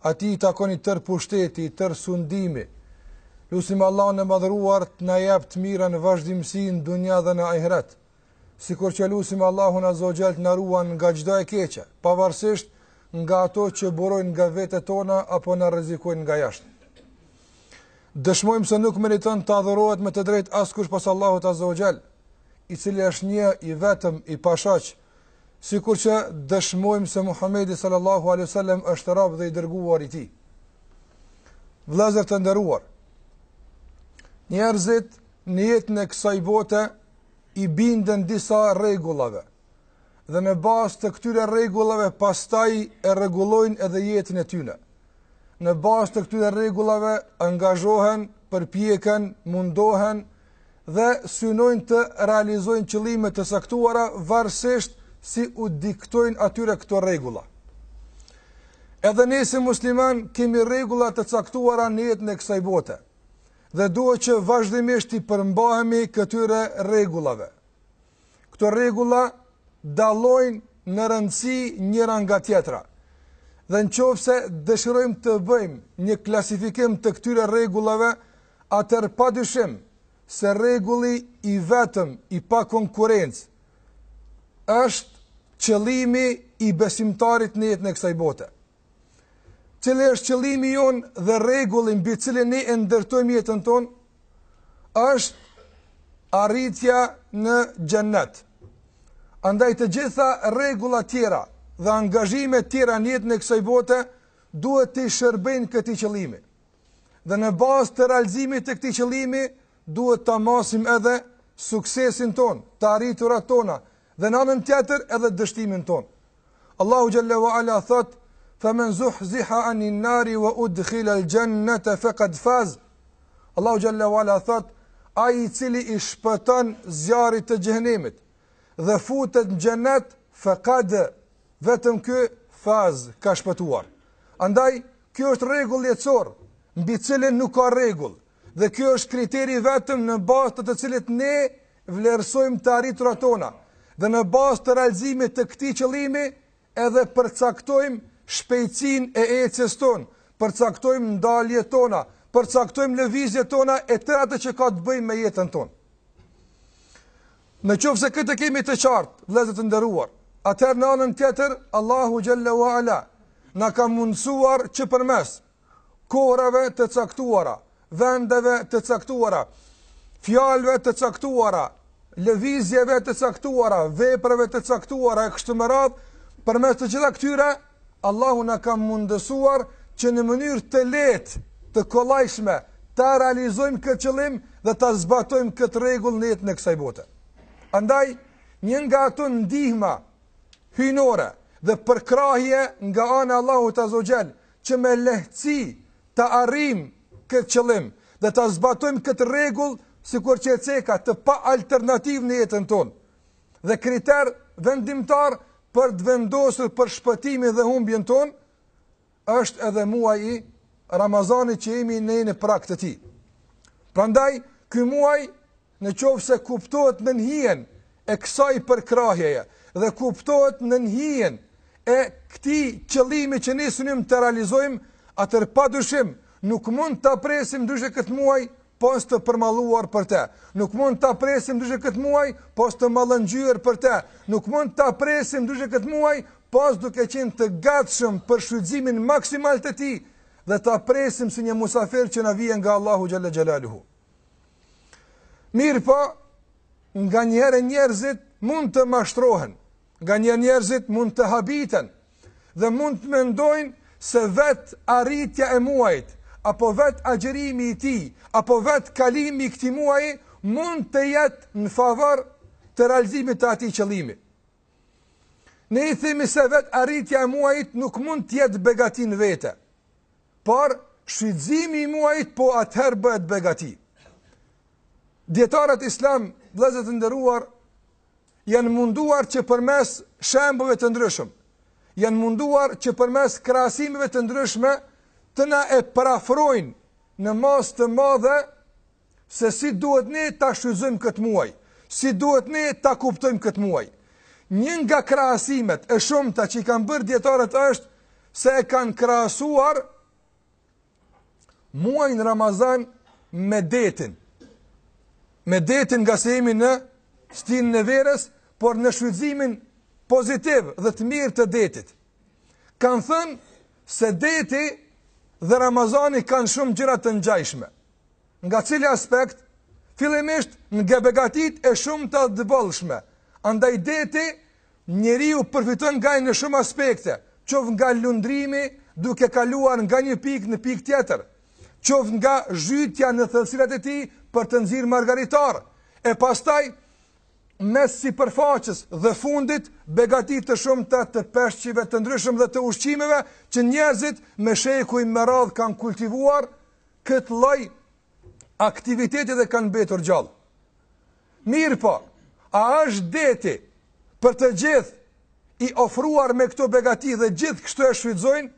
Atij i takon i tërë pushteti, i tërë sundimi. Lusim Allahun e Madhëruar të na jap të mira në vazhdimësi në dunja dhe në ahiret. Sikur që lusim Allahun Azza wa Jall të na ruan nga çdo e keqe, pavarësisht nga ato që burojnë nga vetët tona apo na rrezikojnë nga jashtë. Dëshmojmë se nuk meriton të adhurohet me të drejtë askush pos Allahut Azza wa Jall, i cili është një i vetëm i pashoq Sikur që dëshmojmë se Muhamedi sallallahu alaihi wasallam është rob dhe i dërguar i Tij. Vëllezër të nderuar, njerëzit në jetën e kësaj bote i binden disa rregullave dhe në bazë të këtyre rregullave pastaj e rregullojnë edhe jetën e tyne. Në bazë të këtyre rregullave angazhohen, përpjekën, mundohen dhe synojnë të realizojnë qëllime të caktuara varësisht si u diktojnë atyre këto rregulla. Edhe ne si musliman kemi rregulla të caktuara në jetën e kësaj bote dhe duhet që vazhdimisht t'i përmbahemi këtyre rregullave. Këto rregulla dallojnë në rëndësi njëra nga tjetra. Dhe në qoftë se dëshirojmë të bëjmë një klasifikim të këtyre regullave, atëherë padyshim se rregulli i vetëm i pa konkurrencë është qëllimi i besimtarit në jetën e kësaj bote. Cili është qëllimi jonë dhe rregulli mbi të cilin ne e ndërtojmë jetën tonë? Është arritja në xhennet. Andaj të gjitha rregullat tjera dhe angazhimet tjera në jetën e kësaj bote duhet t'i shërbejnë këtij qëllimi. Dhe në bazë të realizimit të këtij qëllimi duhet ta masim edhe suksesin tonë, të arriturat tona dhe në anën tjetër edhe dështimin tonë. Allahu xhalla wa ala thot: "Fa man zuhziha anin nari wa udkhila al-jannata faqad faz." Allahu xhalla wa ala thot: "Ai i cili i shpëton zjarrit të xhenemit dhe futet në xhenet, faqad Vetëm ky faz ka shpëtuar. Andaj, kjo është rregull jetësor, mbi të cilin nuk ka rregull, dhe ky është kriteri i vetëm në bazë të të cilit ne vlerësojmë të arriturat tona dhe në bazë të realizimit të këtij qëllimi edhe përcaktojmë shpejtësinë e ecjes tonë, përcaktojmë ndaljet tona, përcaktojmë lëvizjet tona e tërë atë që ka të bëjë me jetën tonë. Në qoftë se këtë e kemi të qartë, vëllezër të nderuar, atëherë në anën tjetër Allahu xhalla wa ala na ka mundësuar që përmes kohërave të caktuara, vendeve të caktuara, fjalëve të caktuara, lëvizjeve të caktuara, veprave të caktuara e kështu me radhë, përmes të gjitha këtyre Allahu na ka mundësuar që në mënyrë të lehtë, të kollajshme, ta realizojmë këtë qëllim dhe ta zbatojmë këtë rregull në jetën e kësaj bote. Andaj, një nga ato ndihma hyjnore dhe përkrahje nga ana e Allahut Azze ue Xhel, që me lehtësi ta arrijmë këtë qëllim dhe ta zbatojmë këtë rregull sikur që e ceka të pa alternativë në jetën tonë. dhe kriter vendimtar për të vendosur për shpëtimin dhe humbjen tonë, është edhe muaji i Ramazanit që jemi ne në prag të tij. Prandaj ky muaj në qoftë se kuptohet nën hijen e kësaj përkrahjeje dhe kuptohet nën hijen e këtij qëllimi që ne synim të realizojmë, atëherë pa dyshim nuk mund ta presim ndryshe këtë muaj Pos të përmalluar për te, nuk mund ta presim ndryshe këtë muaj, pos të mallëngjyer për te, nuk mund ta presim ndryshe këtë muaj, pos duke qenë të gatshëm për shfrytëzimin maksimal të tij dhe ta presim si një musafir që na vjen nga Allahu xhel-le xhelaluhu. Mirëpo, nganjëherë njerëzit mund të mashtrohen, nganjëherë njerëzit mund të habiten, dhe mund të mendojnë se vetë arritja e muajit, apo vetë agjërimi i tij, apo vetë kalimi i këtij muaji, mund të jetë në favor të realizimit të atij qëllimi. Ne themi se vetë arritja e muajit nuk mund të jetë begati në vete, por shfrytëzimi i muajit po atëherë bëhet begati. Dijetarët islam, vëllezër të nderuar, janë munduar që përmes shembujve të ndryshëm, janë munduar që përmes krahasimeve të ndryshme të na e përafrojnë në masë të madhe se si duhet ne ta shfrytëzojmë këtë muaj, si duhet ne ta kuptojmë këtë muaj. Një nga krahasimet e shumta që i kanë bërë dijetarët është se e kanë krahasuar muajin Ramazan me detin. Me detin ngase jemi në stinën e verës, por në shfrytëzimin pozitiv dhe të mirë të detit. Kanë thënë se deti dhe Ramazani kanë shumë gjëra të ngjashme. Nga cili aspekt? Fillimisht nga begatitë e shumta dhe të bollshme. Andaj deti Njeriu përfiton nga ai në shumë aspekte, qoftë nga lundrimi duke kaluar nga një pikë në pikë tjetër, qoftë nga zhytja në thellësitë e tij për të nxjerrë margaritarë, e pastaj mes sipërfaqes dhe fundit begati të shumta të peshqve të ndryshëm dhe të ushqimeve që njerëzit me shekuj me radhë kanë kultivuar këtë lloj aktiviteti dhe kanë mbetur gjallë. Mirëpo, a është deti për të gjithë i ofruar me këto begati dhe gjithë kështu e shfrytëzojnë?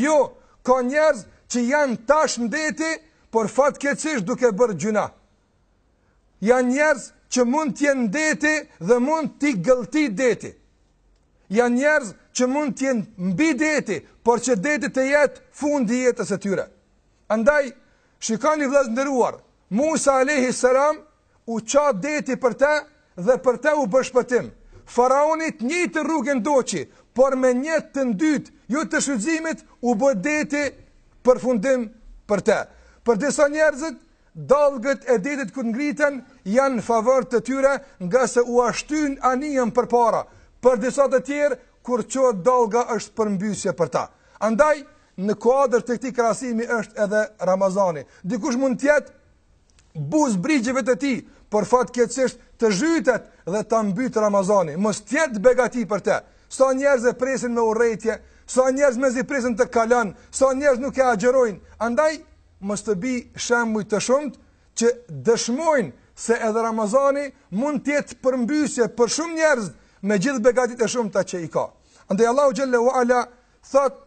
Jo, ka njerëz që janë tash në det, por fatkeqësisht duke bërë gjyna. Janë njerëz që mund të jenë deti dhe mund t'i gëllti deti. Janë njerëz që mund të jenë mbi deti, por që deti të jetë fundi i jetës së tyre. Andaj, shikoni vëllezër të nderuar, Musa alejhi selam U ça deti për te dhe për te u bë shpëtim. Faraoni të njëjtën rrugë e ndoqi, por me një të dytë, jo të shfrytëzimit, u bë deti përfundim për të. Për disa njerëz, dallgët e detit kur ngriten janë në favor të tyre, ngase ua shtyn anijen përpara. Për disa të tjerë, kur çohet dallga është përmbysje për ta. Andaj, në kuadër të këtij krahasimi është edhe Ramazani. Dikush mund të jetë buzë brigjeve të tij, por fatkeqësisht të zhytet dhe ta mbyt Ramazani, mos të jetë begati për te. Sa njerëz e presin me urrejtje, sa njerëz mezi presin të kalon, sa njerëz nuk e agjërojnë. Andaj mos të bi shembuj të shumtë që dëshmojnë se edhe Ramazani mund të jetë përmbysje për shumë njerëz me gjithë begatit e shumta që i ka. Andaj Allahu xhelle ue ala thot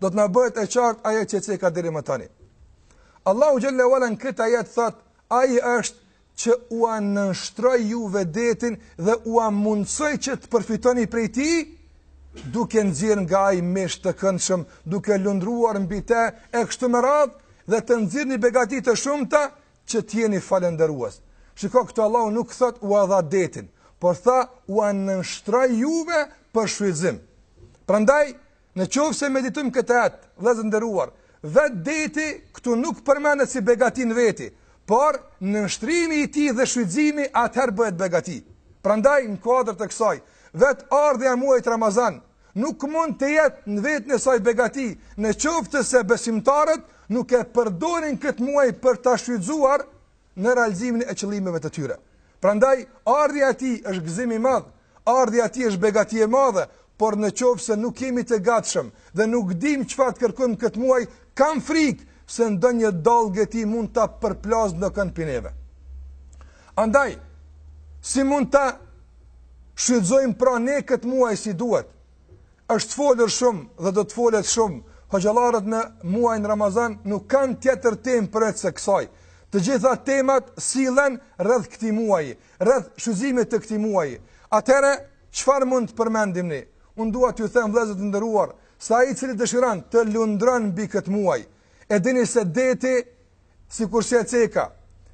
do të na bëhet e qartë ajo që ceka deri më tani. Allahu xhelle ue ala në këtë ajet thot, ai është që ua nënshtroi juve detin dhe ua mundësoi që të përfitoni prej tij, duke nxjerrë nga ai mish të këndshëm, duke lundruar mbi te, e kështu me radhë, dhe të nxirrni begati të shumta, që të jeni falënderues. Shiko këtu Allahu nuk thot ua dha detin, por tha ua nënshtroi juve për shfrytëzim. Prandaj, Në qoftë se meditojmë këtë ajet, vëllezër të nderuar, vetë deti këtu nuk përmendet si begati në veti, por nënshtrimi i tij dhe shfrytëzimi atëherë bëhet begati. Prandaj në kuadër të kësaj, vetë ardhja e muajit Ramazan nuk mund të jetë në veten e saj begati, në qoftë se besimtarët nuk e përdorin këtë muaj për ta shfrytëzuar në realizimin e qëllimeve të tyre. Prandaj, ardhja e tij është gëzim i madh, ardhja e tij është begati e madhe, por në qoftë se nuk jemi të gatshëm dhe nuk dimë çfarë të kërkojmë këtë muaj, kam frikë se ndonjë dallgë e tij mund ta përplasë ndokënd prej neve. Andaj, si mund ta shfrytëzojmë pra ne këtë muaj si duhet, Është folur shumë dhe do të folet shumë. Hoxhallarët në muajin Ramazan nuk kanë tjetër temë përveç se kësaj. Të gjitha temat sillen rreth këtij muaji, rreth shfrytëzimit të këtij muaji. Atëherë, çfarë mund të përmendim ne? Unë dua t'ju them vëllezër të nderuar, se ai i cili dëshiron të lundron mbi këtë muaj, e dini se deti Sikurse e ceka,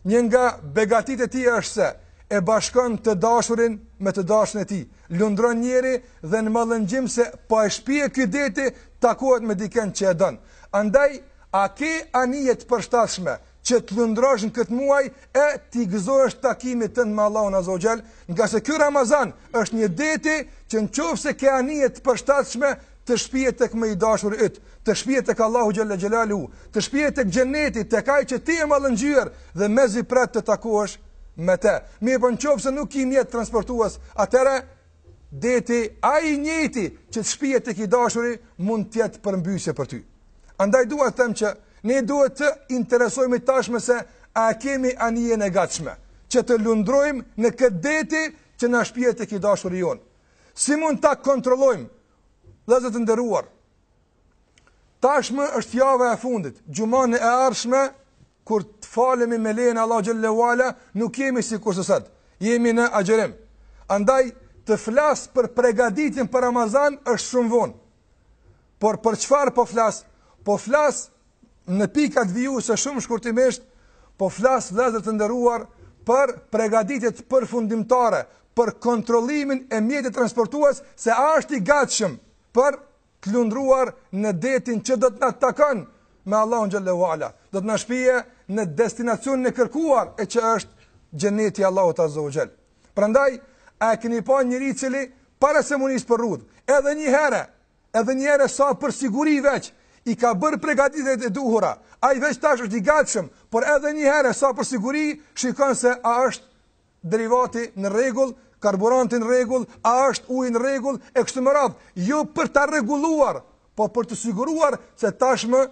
një nga begatitë e tij është se e bashkon të dashurin me të dashurin e tij. Lundron njeri dhe në mallëngjim se po e shpie ky deti, takohet me dikënd që e don. Andaj, a ke anije të përshtatshme që të lundrosh në këtë muaj e t'i gëzohesh takimit tënd me Allahun Azza wa Jall, ngase ky Ramazan është një deti që në qoftë se ke anije të përshtatshme Të shpie tek më i dashuri yt, të shpie tek Allahu xhalla xhelaluhu, të shpie tek xheneti, tek ai që ti je mallëngjyer dhe mezi pret të takohesh me të. Mirëpo në qoftë se nuk ke mjet transportues, atëherë deti ai i njëjti që të shpie tek i dashuri mund të jetë përmbysje për ty. Andaj dua të them që ne duhet të interesohemi tashmë se a e kemi anijen e gatshme që të lundrojmë në këtë deti që na shpie tek i dashuri jonë. Si mund ta kontrollojmë? Vëllezër të nderuar, tashmë është java e fundit, xhumën e ardhshme kur të falemi me lejen e Allahut xhelle ue ala, nuk jemi sikurse sot. Jemi në agjërim. Andaj të flas për pregatitjen për Ramazan është shumë vonë. Por për çfarë po flas? Po flas Në pikat vijuese shumë shkurtimisht po flas vëllezër të nderuar për pregatitjet përfundimtare për kontrollimin e mjetit transportues se a është i gatshëm për të lundruar në detin që do të na takon me Allahun xhelle ue ala. Do të na shpie në destinacionin e kërkuar e që është xheneti i Allahut azza wa jall. Prandaj a e keni pa njeri i cili para se m'u nis për rrugë, edhe një herë Edhe një herë sa për siguri veç, i ka bërë pregatitjet e duhura, ai veç tash është i gatshëm, por edhe një herë sa për siguri shikon se a është derivati në rregull, karburanti në rregull, a është uji në rregull e kështu me radhë, jo për ta rregulluar, po për t'u siguruar se tashmë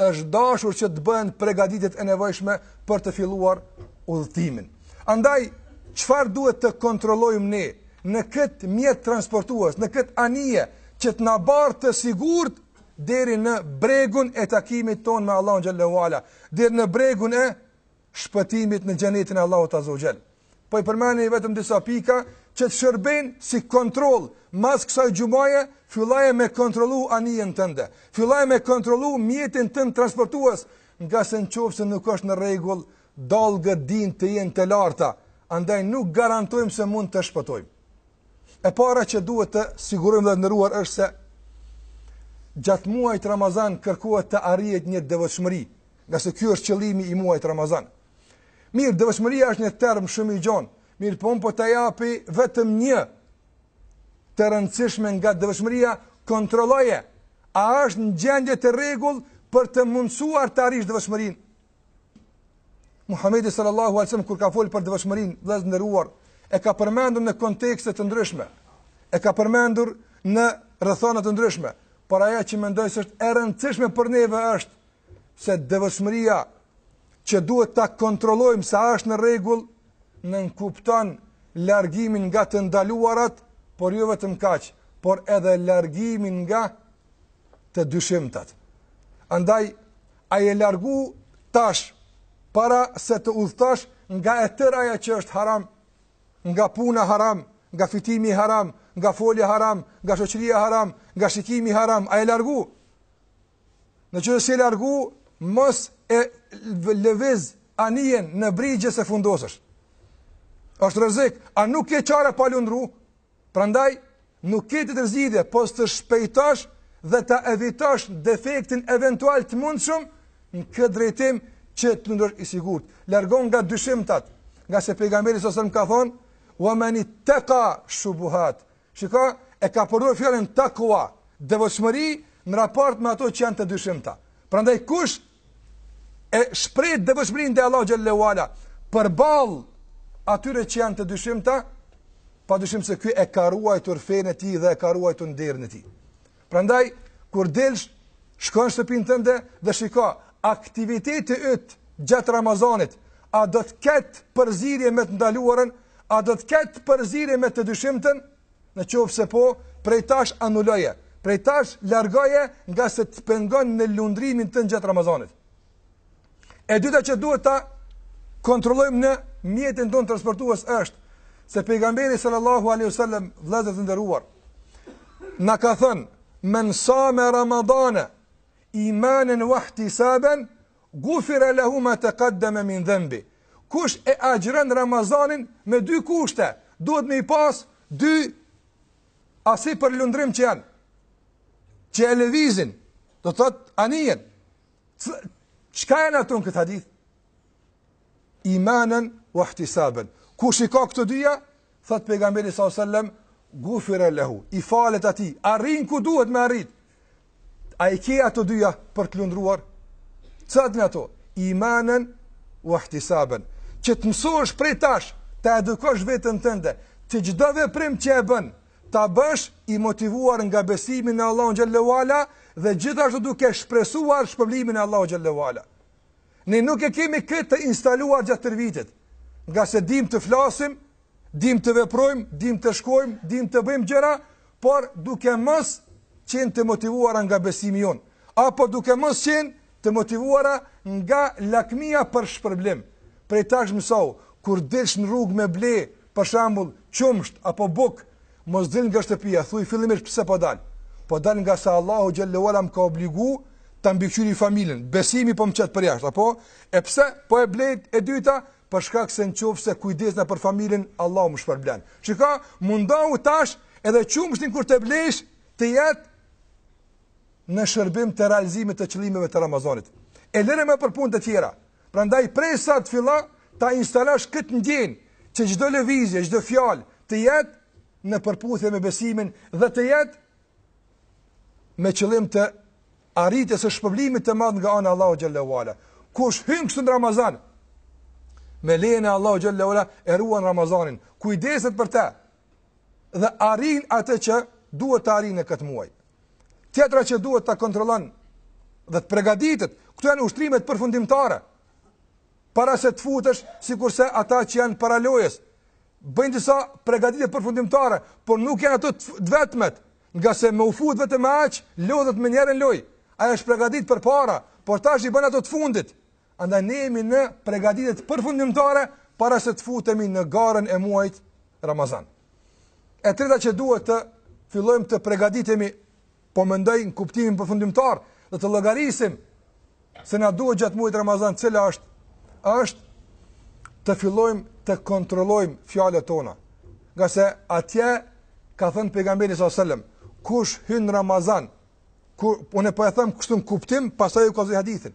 është dashur që të bëhen pregatitjet e nevojshme për të filluar udhëtimin. Andaj, çfarë duhet të kontrollojmë ne në këtë mjet transportues, në këtë anije që të na bartë të sigurt deri në bregun e takimit tonë me Allahun xhelle ue ala, deri në bregun e shpëtimit në xhenetin e Allahut Azza wa Jall. Po i përmendi vetëm disa pika që të shërbejnë si kontroll. Mas kësaj xhumaje filloje me kontrollu anijen tënde. Filloje me kontrollu mjetin tënd transportues, ngase nëse nuk është në rregull, dallgët dinë të jenë të larta, andaj nuk garantojmë se mund të shpëtojmë. E para që duhet të sigurojmë vëllezër të nderuar është se gjatë muajit Ramazan kërkohet të arrihet një devotshmëri nga se ky është qëllimi i muajit Ramazan. Mirë, devotshmëria është një term shumë i gjon. Mirëpo un po ta japi vetëm një të rëndësishme nga devotshmëria, kontrolloje a është në gjendje të rregullt për të ta mundësuar të arrish devotshmërinë. Muhamedi sallallahu alaihi wasallam kur ka fol për devotshmërinë, vëllezër nderuar, e ka përmendur në kontekste të ndryshme. E ka përmendur në rrethana të ndryshme, por ajo që mendoj se është e rëndësishme për neve është se devotshmëria që duhet ta kontrollojmë se a është në rregull nënkupton largimin nga të ndaluarat, por jo vetëm kaq, por edhe largimin nga të dyshimtat. Andaj a je largu tash para se të udhtosh nga e tëra ajo që është haram, nga puna haram, nga fitimi haram, nga folja haram, nga shoqëria haram, nga shikimi haram, a je largu? Në qoftë se s'je largu, mos e lëviz anijen në brigje se fundosësh. është rrezik, a nuk ke qare pa lundru? Prandaj, nuk ke tjetër zgjidhje, pos të shpejtosh dhe ta evitosh defektin eventual të mundshëm në këtë drejtim që të lundrësh i sigurt. Largohu nga dyshimtat, nga se pejgamberi sallallahu alaihi wasallam ka thonë, wa men itteka shubuhat, Shiko, e ka përdorur fjalën takwa, devotshmëri në raport me ato që janë të dyshimta. Prandaj kush e shpreh devotshmërinë ndaj Allahu xhelle ue ala përball atyre që janë të dyshimta, pa dyshim se ky e ka ruajtur fenë e tij dhe e ka ruajtur nderin e tij. Prandaj kur delsh, shkon në shtëpinë tënde dhe shiko aktiviteti yt gjatë Ramazanit, a do të ketë përzirje me të ndaluarën, a do të ketë përzirje me të dyshimtën? Në qoftë se po, prej tash anuloje, prej tash largoje nga se të pengon në lundrimin tënd gjatë Ramazanit. E dyta që duhet ta kontrollojmë në mjetin tonë transportues është se pejgamberi sallallahu alaihi wasallam vëllezër të nderuar na ka thënë men same ramadane imanen wa ihtisaban gufira lahu ma taqaddama min dhanbi kush e agjëron ramazanin me dy kushte duhet me i pas dy asi për lundrim që janë që e lëvizin do të thot anijen Çka janë ato në këtë hadith? Imanen u ahtisaben. Kush i ka këto dyja, thot pejgamberi sallallahu alaihi wasallam, gufire lehu, i falet atij, arrin ku duhet me arrit. A i ke ato dyja për të lundruar? Cilat janë ato? Imanen wa ihtisaben. Që të mësosh prej tash, ta edukosh veten tënde, që çdo veprim që e bën, ta bësh i motivuar nga besimi në Allahun xhelle ve ala dhe gjithashtu duke shpresuar shpërblimin e Allahut xhelle ve ala. Ne nuk e kemi këtë të instaluar gjatë tërë vitit, ngase dimë të flasim, dimë të veprojmë, dimë të shkojmë, dimë të bëjmë gjëra, por duke mos qenë të motivuar nga besimi jonë, apo duke mos qenë të motivuar nga lakmia për shpërblim. Prej tash mësohu, kur dilsh në rrugë me ble, për shembull, qumësht apo bukë, mos dil nga shtëpia, thuaj fillimisht pse po dal. Po dal ngase Allahu xhelle ve ala më ka obligu ta mbikëqyri familjen. Besimi po më qet përjashtë, apo? E pse po e blej, e dyta? Për shkak se nëse kujdesna për familjen, Allahu më shpërblen. Shiko, mundohu tash edhe qumështin kur të blesh të jetë në shërbim të realizimit të qëllimeve të Ramazanit. E lëre më për punë të tjera. Prandaj prej sot fillo ta instalosh këtë ndjenjë që çdo lëvizje, çdo fjalë të jetë në përputhje me besimin dhe të jetë me qëllim të arritjes së shpërblimit të madh nga ana e Allahut xhelle ve ala. Kush hyn kështu në Ramazan, me lejen e Allahut xhelle ve ala e ruan Ramazanin. Kujdeset për të. dhe arrin atë që duhet ta arrijë në këtë muaj. Tjetra që duhet ta kontrollon dhe të përgatitet, këto janë ushtrimet përfundimtare. Para se të futesh, sikurse ata që janë para lojës, bëjnë disa përgatitje përfundimtare, por nuk janë ato të vetmet, ngase me u fut vetëm me aq, lodhet menjëherë n'lojë. Ai është përgatitur përpara, por tash i bën ato të fundit. Andaj ne jemi në pregaditjet përfundimtare para se të futemi në garën e muajit Ramazan. E treta që duhet të fillojmë të pregaditemi, po mendoj në kuptimin përfundimtar, dhe të llogarisim se na duhet gjatë muajit Ramazan cila është? Është të fillojmë të kontrollojmë fjalët tona. Ngase atje ka thënë pejgamberi salallahu alejhi ve selem, kush hyn Ramazan, ku unë po e them kështu në kuptim, pastaj jua jap dhe hadithin.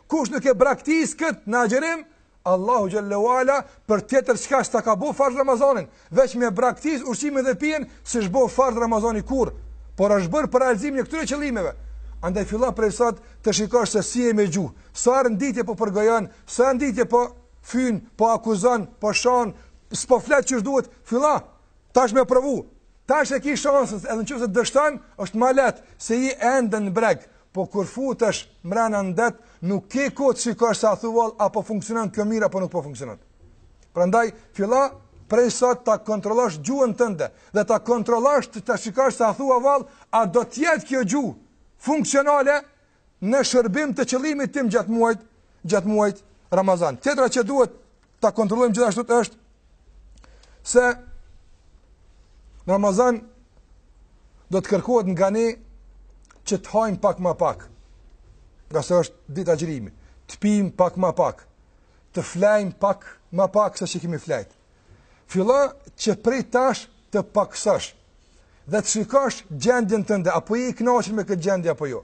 Kush nuk e braktis kët në agjërim, Allahu xhelle ve ala për tjetër çka s'ta ka bo farz Ramazanin, veç me braktis ushqimin dhe pijen, s'është bo farz Ramazani kurrë, por është bërë për realizimin e këtyre qëllimeve. Andaj fillo prej sot të shikosh se si je me gjuhë, sa herë n'ditë po përgojon, sa herë n'ditë po fyen, po akuzon, po shon, s'po flet qysh duhet, fillo tash me provu. Tash e ke shansën, edhe nëse dështon, është më lehtë se je ende në breg. Po kur futesh mrena në det, nuk ke kohë të shikosh se a thu vallë apo funksionon kjo mirë apo nuk po funksionon. Prandaj fillo prej sot ta kontrollosh gjuhën tënde dhe ta kontrollosh të ta shikosh se a thua vallë, a do të jetë kjo gjuhë funksionale në shërbim të qëllimit tim gjatë muajit, gjatë muajit Ramazan. Tjetra që duhet ta kontrollojmë gjithashtu është se në Ramazan do të kërkohet nga ne që të hajmë pak ma pak, nga se është ditë agjërimi, të pijmë pak ma pak, të flejmë pak ma pak sa që kemi flejt. Fillo që prej tash të pakësosh dhe të shikosh gjendjen tënde, apo je i knaqur me këtë gjendje, apo jo.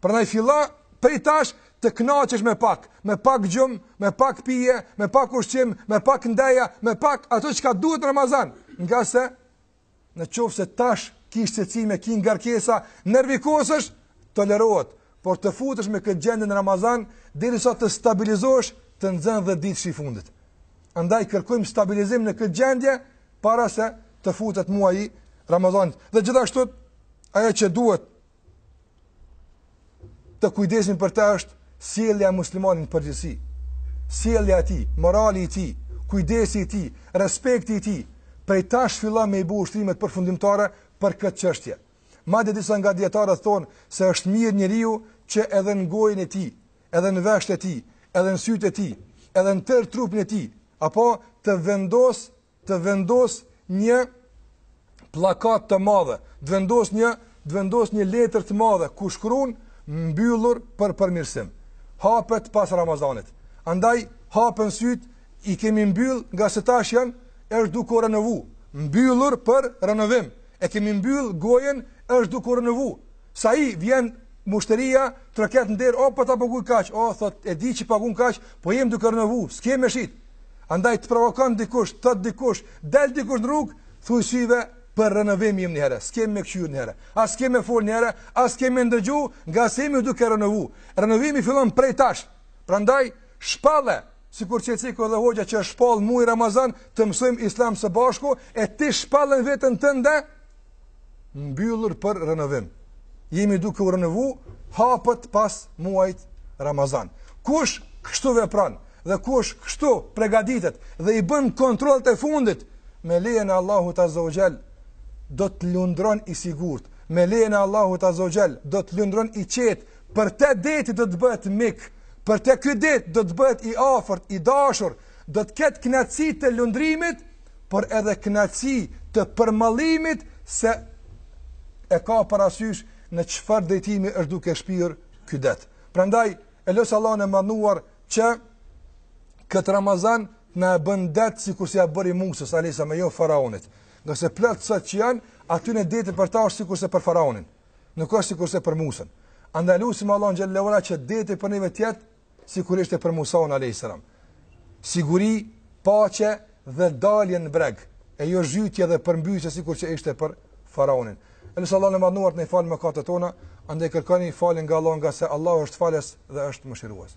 Prandaj fillo prej tash të kënaqesh me pak, me pak gjum, me pak pije, me pak ushqim, me pak ndeja, me pak ato çka duhet në Ramazan. Ngase, në qoftë se tash ki shqetësime, ki ngarkesa, nervikosesh, tolerohet. Por të futesh me këtë gjendje në Ramazan, derisa të stabilizohesh, të nxën dhetëditëshi i fundit. Andaj kërkojmë stabilizim në këtë gjendje, para se të futet muaji i Ramazanit. Dhe gjithashtu, ajo që duhet të kujdesemi për të është sjellja e muslimanit në përgjithësi. Sjellja e tij, morali i tij, kujdesi i tij, respekti i tij, prej tash fillon me i bo ushtrimet përfundimtare për këtë çështje. Madje disa nga dijetarët thonë se është mirë njeriu që edhe në gojën e tij, edhe në veshët e tij, edhe në sytë e tij, edhe në tërë trupin e tij, apo të vendos të vendos një plakat të madhe, të vendos një, të vendos një letër të madhe, ku shkruan mbyllur për përmirësim. Hapet pas Ramazanit. Andaj, hapen sytë, i kemi mbyll ngase tash janë, është duke renovu. Mbyllur për renovim. E kemi mbyll gojën, është duke renovu. Sa i vjen myshteria, troket në derë, o, po ta paguj kaq, o, thot, e di që pagun kaq, po jem duke renovu, s'kemi me shit. Andaj të provokon dikush, të thotë dikush, del dikush në rrugë, thuj syve për renovim jemi një herë. S'ke me këqyr një herë. As ke me fol një herë, as ke me ndëgju, ngase jemi duke renovu. Renovimi fillon prej tash. Prandaj shpalle, sikur që ciku dhe hoxha që shpall muaj Ramazan, të mësojmë Islam së bashku e ti shpalle veten tënde mbyllur për renovim. Jemi duke u renovu hapet pas muajt Ramazan. Kush kështu vepron dhe kush kështu pregaditet dhe i bën kontrollet e fundit me lejen e Allahut azze ue xhel do të lundron i sigurt me lejen e Allahut azze ue xhel do të lundron i qetë për te deti do të bëhet mik për te ky det do të bëhet i afërt, i dashur do të ketë knatësi të lundrimit por edhe kënaqësi të përmallimit se e ka parasysh në çfarë drejtimi është duke shpie ky det. Prandaj e lus Allahun e madhëruar që këtë Ramazan të na e bën det sikurse ia bëri Musës alejhi selam e jo faraonit. Ngase plot sot që janë aty deti për ta është sikurse për faraonin. Nuk është sikurse për Musën. Andaj lusim Allahun xhel-le ue ala që deti për neve të jetë sikur ishte për Musaun a.s. Siguri, paqe dhe dalje në breg, e jo zhytje dhe përmbysje sikur që ishte për faraonin. E lusim Allahun e madhëruar të na falë mëkatet tona, andaj kërkoni falje nga Allahu ngase Allahu është falës dhe është mëshirues.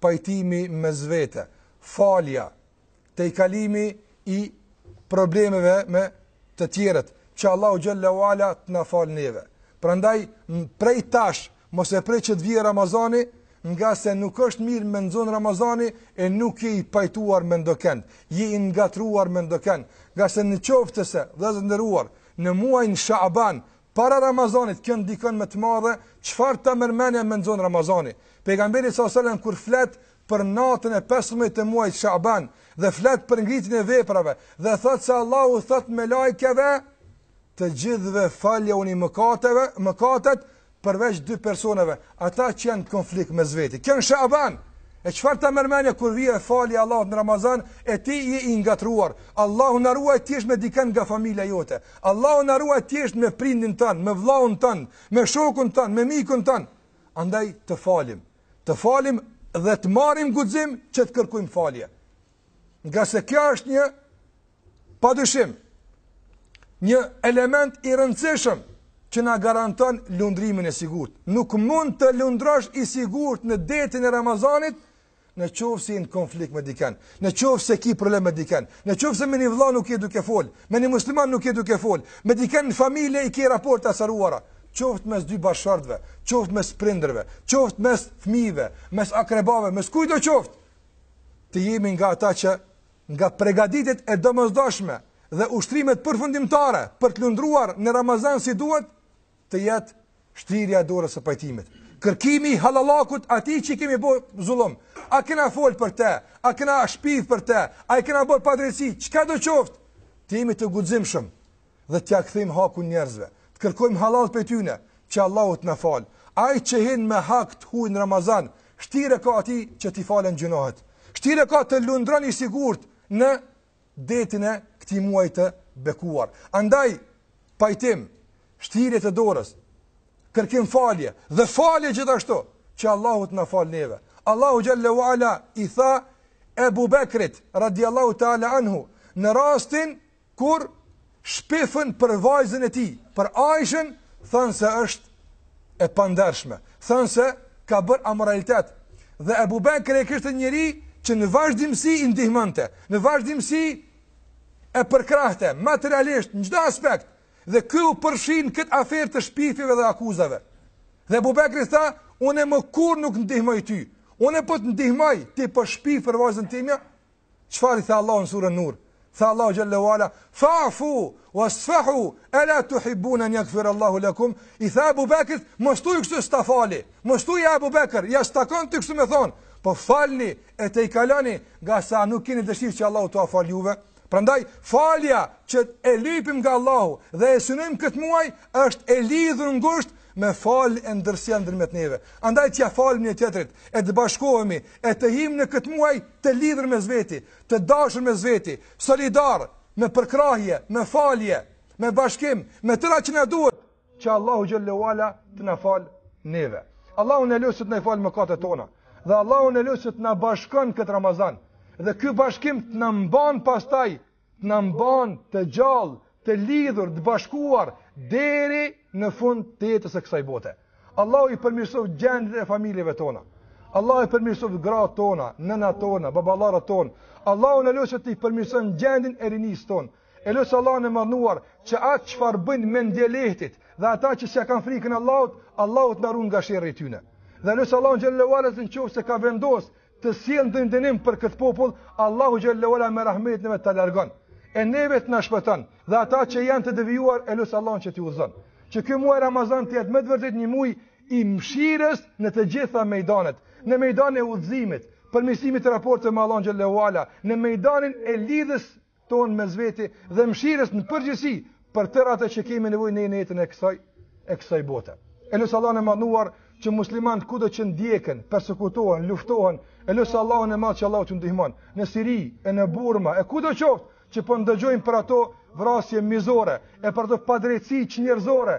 pajtimi mes vete, falja, tejkalimi i problemeve me të tjerët, që Allahu xhelle ue ala të na fal neve. Prandaj prej tash mos e prit që të vijë Ramazani, ngase nuk është mirë me na zan Ramazani e nuk je i pajtuar me ndokënd, je i ngatërruar me ndokënd, ngase në qoftë se vëllezër të nderuar, në muajin Shaban Para Ramazanit kjo ndikon me të madhe, çfarë ta merr mendja me na zan Ramazani. Pejgamberi a.s. kur flet për natën e 15 të muajit Shaban dhe flet për ngritjen e veprave dhe thotë se Allahu u thotë melaikeve të gjithëve faljani mëkateve, mëkatet përveç dy personave, ata që janë në konflikt mes veti. Kjo në Shaban, E çfarë ta merr mendja kur vjen e falja e Allahut në Ramazan, e ti je i ngatërruar. Allahu na ruajt të jesh me dikën nga familja jote. Allahu na ruajt të jesh me prindin tënd, me vëllaun tënd, me shokun tënd, me mikun tënd. Andaj të falim. Të falim dhe të marrim guxim që të kërkojmë falje. Ngase kjo është një padyshim një element i rëndësishëm që na garanton lundrimin e sigurt. Nuk mund të lundrosh i sigurt në detin e Ramazanit Në qoftë se je në konflikt me dikën, në qoftë se ke problem me dikën, në qoftë se me një vëlla nuk je duke fol, me një musliman nuk je duke fol, me dikën në familje i ke raportet të acaruara, qoftë mes dy bashkëshortëve, qoftë mes prindërve, qoftë mes fëmijëve, mes akrebave, mes kujtdo qoftë. Të jemi nga ata që nga përgatitjet e domosdoshme dhe ushtrimet përfundimtare për të lundruar në Ramazan si duhet, të jetë shtrirja e dorës së pajtimit. Kërkimi i halallakut atij që i kemi bo zullum. A kena folë për te, a kena shpif për te, a i kena bërë padrejtësi, çkado qoftë? Të jemi të guximshëm dhe t'ja kthim hakun njerëzve. Të kërkojmë hallall prej tyne, që Allahu të na falë. Ai që hin me hak të huj në Ramazan, shtirë e ka ai që t'i falen gjynahet. Shtirë e ka të lundron i sigurt në detin e këtij muaji të bekuar. Andaj pajtim, shtrirje të dorës, kërkim falje dhe falje gjithashtu që Allahu të na fal neve. Allahu xhelle ue ala i tha Ebu Bekrit radiallahu ta'ala anhu në rastin kur Shpifën për vajzën e tij, për Ajshën, thanë se është e pandershme, thanë se ka bërë amoralitet. Dhe Ebu Bekri e kishte njeri që në vazhdimësi i ndihmonte, në vazhdimësi e përkrahte materialisht në çdo aspekt. Dhe ky u përfshi në këtë aferë të shpifjeve dhe akuzave. Dhe Ebu Bekri tha, unë më kurrë nuk ndihmoj ty. Unë po të ndihmoj, ti po shpif për vajzën time. Çfarë i tha Allahu në surën Nur? Tha Allahu xhalla wala, "Fa'fu wasfahu, ala tuhibbuna an yaghfira Allahu lakum?" I tha Abu Bekrit, "Mos thuaj kështu s'ta fali. Mos thuaj Abu Bekr, ja s'ta kanë ti kështu më thon. Po falni e tejkaloni, a nuk keni dëshirë që Allahu t'ua falë juve." Prandaj falja që e lypim nga Allahu dhe e synojmë këtë muaj është e lidhur ngushtë me faljen e ndërsjellë ndërmjet neve. Andaj t'ia falim njëri-tjetrit, e të bashkohemi, E të hijmë në këtë muaj të lidhur mes veti, të dashur mes veti, solidarë, me përkrahje, me falje, me bashkim, me tëra ato që na duhet, që Allahu xhallahu ala të na fal neve. Allahun e lus të na i fal mëkatet tona dhe Allahun e lus të na bashkon këtë Ramazan. Dhe ky bashkim të na mban pastaj Të na mban të gjallë, të lidhur, të bashkuar deri në fund të jetës së kësaj bote. Allahu e përmirësoftë gjendjen e familjeve tona. Allahu i përmirësoftë gratë tona, nënat tona, baballarët tonë. Allahun e lus ta përmirëson gjendjen e rinisë tonë. E lus Allahun e madhëruar që atë çfarë bëjnë mendjelehtit dhe ata që s'ia kanë frikën Allahut, Allahu të na ruan nga sherri i tyre. Dhe e lus Allahun xhallahu ala në qoftë se ka vendos të sjellë ndonjë dënim për këtë popull, Allahu xhallahu ala me rahmetin e vet ta largon. E neve të na shpëton dhe ata që janë të devijuar e lus Allahun që t'i udhëzon. Që ky muaj Ramazan të jetë me të vërtetë një muaj i mëshirës në të gjitha mejdanet, në mejdanin e udhëzimit, përmirësimit të raporteve me Allahun xhallahu ala, në mejdanin e lidhjes tonë mes veti dhe mëshirës në përgjithësi për tërë atë që kemi nevojë në jetën e kësaj e kësaj bote. E lus Allahun e madhëruar që muslimanët kudo që ndjeken, persekutohen, luftohen, e lus Allahun e madh që Allahu t'i ndihmon në Siri, e në Burma, e kudo qoftë që po ndëgjojmë për ato vrasje mizore, e për ato padrejtësi çnjerëzore,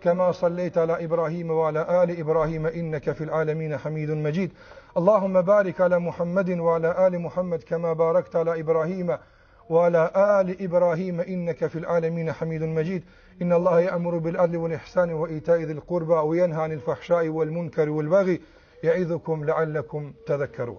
كما صليت على إبراهيم وعلى آل إبراهيم إنك في العالمين حميد مجيد اللهم بارك على محمد وعلى آل محمد كما باركت على إبراهيم وعلى آل إبراهيم إنك في العالمين حميد مجيد إن الله يأمر بالعدل والإحسان وإيتاء ذي القربى وينهى عن الفحشاء والمنكر والبغي يعظكم لعلكم تذكرون